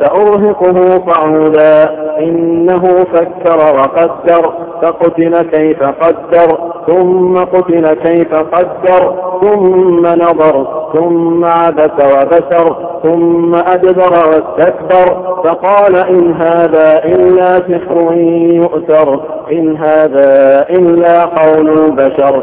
سأرهقه صعودا. إنه فكر وقدر. فقتل كيف قدر. ثم قتل كيف قدر. ثم نظر. ثم عبس وبشر ثم أدبر واستكبر. فقال إن هذا إلا سحر يؤثر. إن هذا إلا قول البشر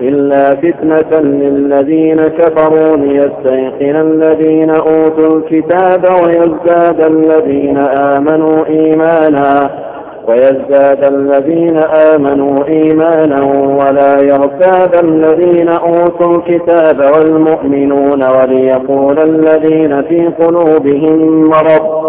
إلا فتنة للذين كفروا ليستيقن الذين أوتوا الكتاب ويزداد الذين آمنوا إيمانا ويزداد الذين آمنوا إيمانا ولا يرتاب الذين أوتوا الكتاب والمؤمنون وليقول الذين في قلوبهم مرض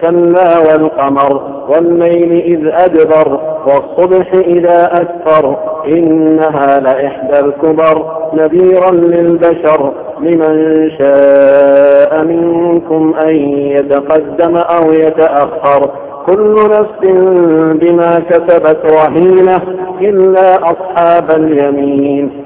كلا والقمر والليل إذ أدبر والصبح إذا أسفر إنها لإحدى الكبر نذيرا للبشر لمن شاء منكم أن يتقدم أو يتأخر كل نفس بما كسبت رهينة إلا أصحاب اليمين